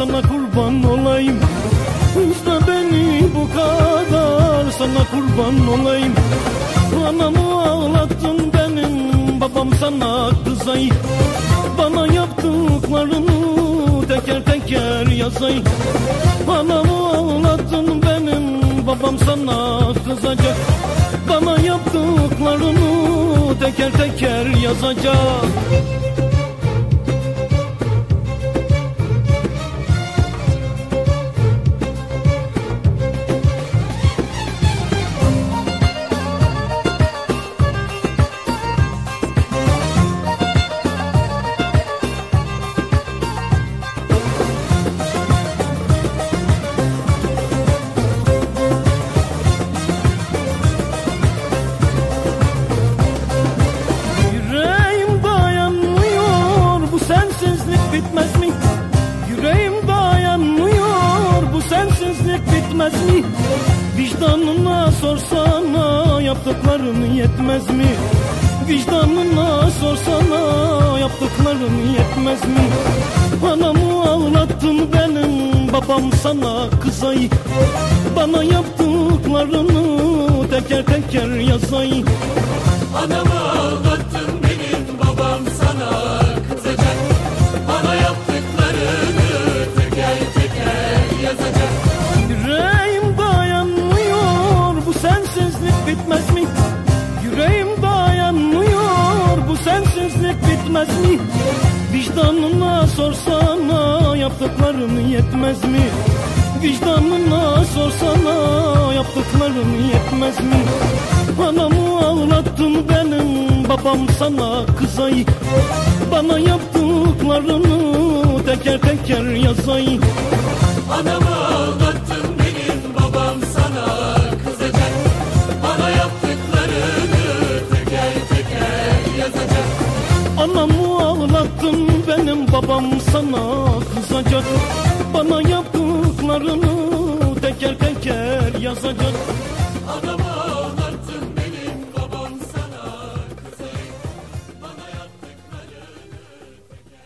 sana kurban olayım. Üzme beni bu kadar sana kurban olayım. Anamı ağlattın benim babam sana kızay. Bana yaptıklarını teker teker yazay. Anamı ağlattın benim babam sana kızacak. Bana yaptıklarını teker teker yazacak bitmez mi? Vicdanına sorsana yaptıkların yetmez mi? Vicdanına sorsana yaptıkların yetmez mi? Anamı ağlattın benim babam sana kızay Bana yaptıklarını teker teker yazay bitmez mi? Vicdanına sorsana yaptıkların yetmez mi? Vicdanına sorsana yaptıkların yetmez mi? Anamı ağlattın benim babam sana kızay Bana yaptıklarını teker teker yazay sana kızacak. Bana yaptıklarını teker teker yazacak